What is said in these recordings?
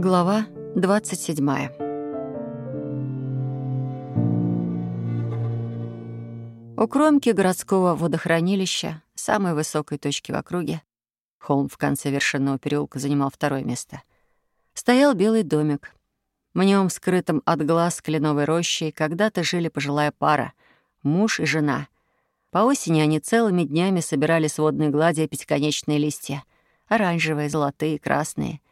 Глава 27. У кромки городского водохранилища, самой высокой точки в округе, холм в конце вершинного переулка занимал второе место, стоял белый домик. В нем, скрытым от глаз кленовой рощей, когда-то жили пожилая пара, муж и жена. По осени они целыми днями собирали с водной глади пятиконечные листья, оранжевые, золотые, красные —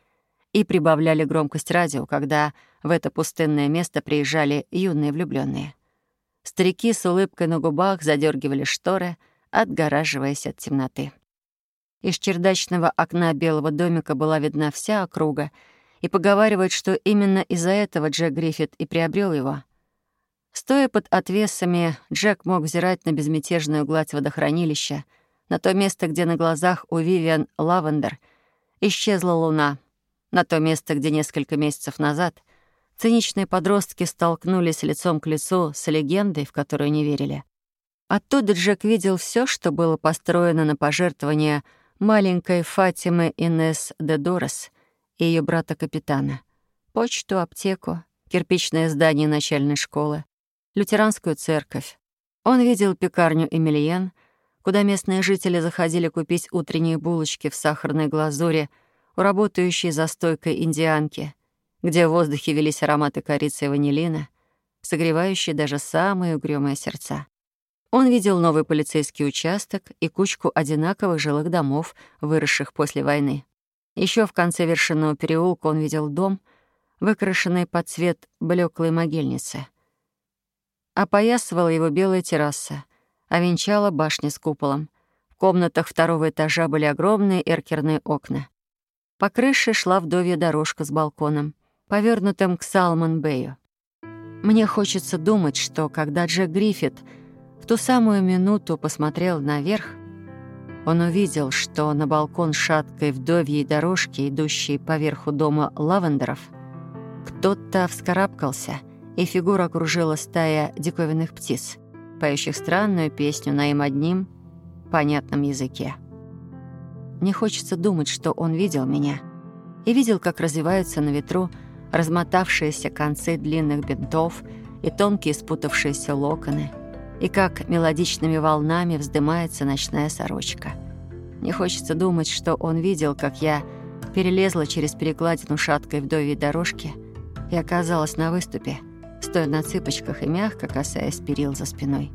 и прибавляли громкость радио, когда в это пустынное место приезжали юные влюбленные. Старики с улыбкой на губах задергивали шторы, отгораживаясь от темноты. Из чердачного окна белого домика была видна вся округа, и поговаривают, что именно из-за этого Джек Гриффит и приобрел его. Стоя под отвесами, Джек мог взирать на безмятежную гладь водохранилища, на то место, где на глазах у Вивиан Лавендер исчезла луна — на то место, где несколько месяцев назад циничные подростки столкнулись лицом к лицу с легендой, в которую не верили. Оттуда Джек видел все, что было построено на пожертвование маленькой Фатимы Инес де Дорес и ее брата-капитана. Почту, аптеку, кирпичное здание начальной школы, лютеранскую церковь. Он видел пекарню Эмильен, куда местные жители заходили купить утренние булочки в сахарной глазури — у работающей за стойкой индианки, где в воздухе велись ароматы корицы и ванилина, согревающие даже самые угрюмые сердца. Он видел новый полицейский участок и кучку одинаковых жилых домов, выросших после войны. Еще в конце вершинного переулка он видел дом, выкрашенный под цвет блеклой могильницы. Опоясывала его белая терраса, а венчала башня с куполом. В комнатах второго этажа были огромные эркерные окна. По крыше шла вдовья дорожка с балконом, повернутым к Салмон-Бэю. Мне хочется думать, что когда Джек Гриффит в ту самую минуту посмотрел наверх, он увидел, что на балкон шаткой вдовьей дорожки, идущей поверху дома лавендеров, кто-то вскарабкался, и фигура окружила стая диковинных птиц, поющих странную песню на им одним понятном языке. Мне хочется думать, что он видел меня и видел, как развиваются на ветру размотавшиеся концы длинных бинтов и тонкие спутавшиеся локоны, и как мелодичными волнами вздымается ночная сорочка. Мне хочется думать, что он видел, как я перелезла через перекладину шаткой вдовьей дорожки и оказалась на выступе, стоя на цыпочках и мягко касаясь перил за спиной.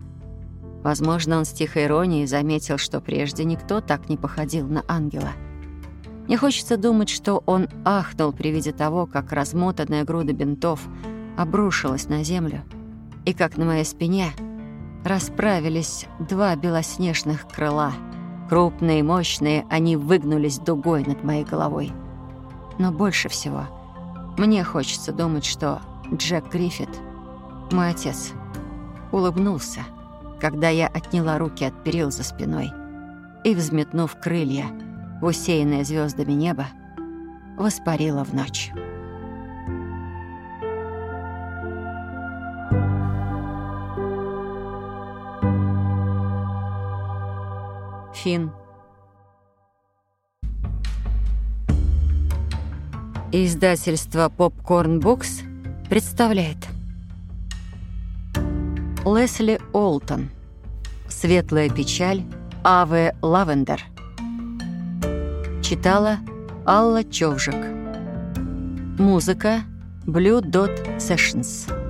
Возможно, он с тихой иронией заметил, что прежде никто так не походил на ангела. Не хочется думать, что он ахнул при виде того, как размотанная груда бинтов обрушилась на землю, и как на моей спине расправились два белоснежных крыла. Крупные и мощные, они выгнулись дугой над моей головой. Но больше всего мне хочется думать, что Джек Гриффит, мой отец, улыбнулся — когда я отняла руки от перил за спиной и, взметнув крылья в усеянное звездами небо, воспарила в ночь. Фин. Издательство Popcorn Books представляет Лесли Олтон. «Светлая печаль» А.В. Лавендер. Читала Алла Човжик. Музыка Blue Dot Sessions.